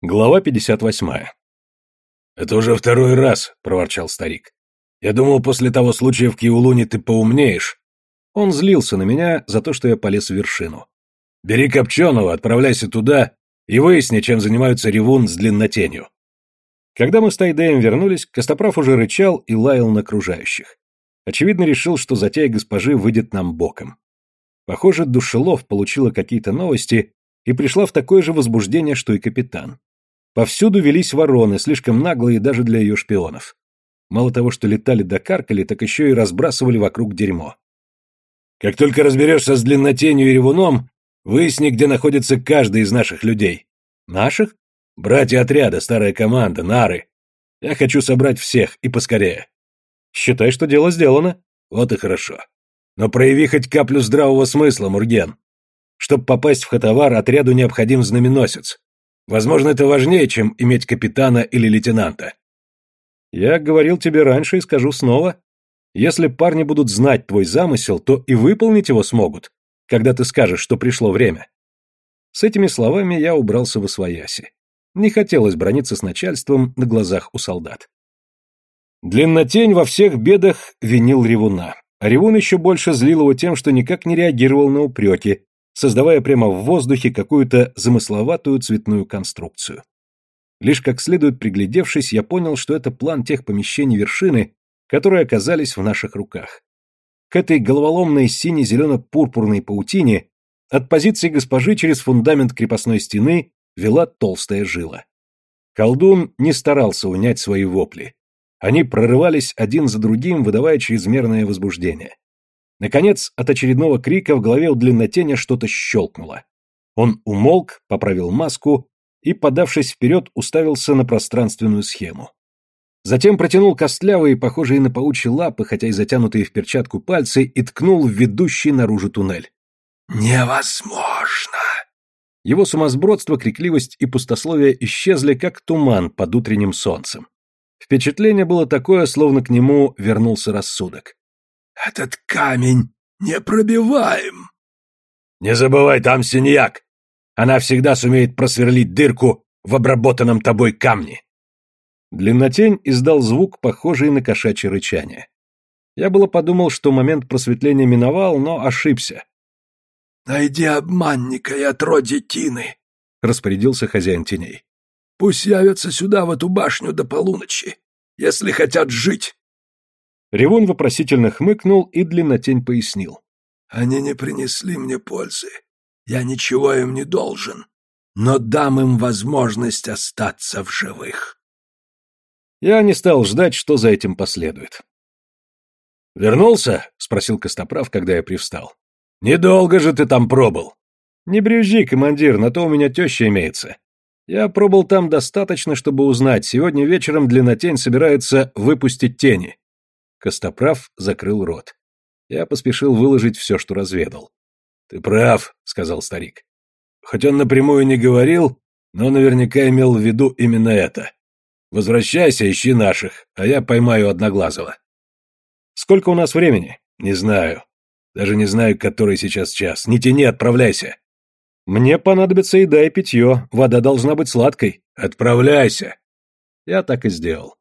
Глава 58. «Это уже второй раз», — проворчал старик. «Я думал, после того случая в Киулуне ты поумнеешь». Он злился на меня за то, что я полез в вершину. «Бери Копченого, отправляйся туда и выясни, чем занимаются ревун с длиннотенью». Когда мы с Тайдеем вернулись, Костоправ уже рычал и лаял на окружающих. Очевидно, решил, что затея госпожи выйдет нам боком. Похоже, Душелов получила какие-то новости и пришла в такое же возбуждение, что и капитан. Повсюду велись вороны, слишком наглые даже для ее шпионов. Мало того, что летали да каркали, так еще и разбрасывали вокруг дерьмо. «Как только разберешься с длиннотенью и ревуном, выясни, где находится каждый из наших людей». «Наших?» «Братья отряда, старая команда, нары. Я хочу собрать всех, и поскорее». «Считай, что дело сделано». «Вот и хорошо. Но прояви хоть каплю здравого смысла, Мурген. Чтобы попасть в Хатавар, отряду необходим знаменосец. Возможно, это важнее, чем иметь капитана или лейтенанта. Я говорил тебе раньше и скажу снова. Если парни будут знать твой замысел, то и выполнить его смогут, когда ты скажешь, что пришло время. С этими словами я убрался в освояси. Не хотелось брониться с начальством на глазах у солдат. Длиннотень во всех бедах винил Ревуна. А Ревун еще больше злил его тем, что никак не реагировал на упреки, создавая прямо в воздухе какую-то замысловатую цветную конструкцию. Лишь как следует приглядевшись, я понял, что это план тех помещений вершины, которые оказались в наших руках. К этой головоломной сине-зелено-пурпурной паутине от позиции госпожи через фундамент крепостной стены вела толстая жила. Колдун не старался унять свои вопли. Они прорывались один за другим, выдавая чрезмерное возбуждение. Наконец, от очередного крика в голове у длиннотеня что-то щелкнуло. Он умолк, поправил маску и, подавшись вперед, уставился на пространственную схему. Затем протянул костлявые, похожие на паучьи лапы, хотя и затянутые в перчатку пальцы, и ткнул в ведущий наружу туннель. «Невозможно!» Его сумасбродство, крикливость и пустословие исчезли, как туман под утренним солнцем. Впечатление было такое, словно к нему вернулся рассудок. Этот камень непробиваем. Не забывай, там синьяк. Она всегда сумеет просверлить дырку в обработанном тобой камне. Длиннотень издал звук, похожий на кошачье рычание. Я было подумал, что момент просветления миновал, но ошибся. «Найди обманника и отродье Тины», — распорядился хозяин теней. «Пусть явятся сюда, в эту башню, до полуночи, если хотят жить. Ревун вопросительно хмыкнул и длиннотень пояснил. «Они не принесли мне пользы. Я ничего им не должен, но дам им возможность остаться в живых». Я не стал ждать, что за этим последует. «Вернулся?» — спросил Костоправ, когда я привстал. «Недолго же ты там пробыл». «Не брюзжи, командир, на то у меня теща имеется. Я пробыл там достаточно, чтобы узнать, сегодня вечером Длиннотень собирается выпустить тени. Костоправ закрыл рот. Я поспешил выложить все, что разведал. «Ты прав», — сказал старик. Хоть он напрямую не говорил, но наверняка имел в виду именно это. Возвращайся, ищи наших, а я поймаю Одноглазого. Сколько у нас времени? Не знаю. Даже не знаю, который сейчас час. Не тяни, отправляйся. Мне понадобится еда и питье. Вода должна быть сладкой. Отправляйся. Я так и сделал.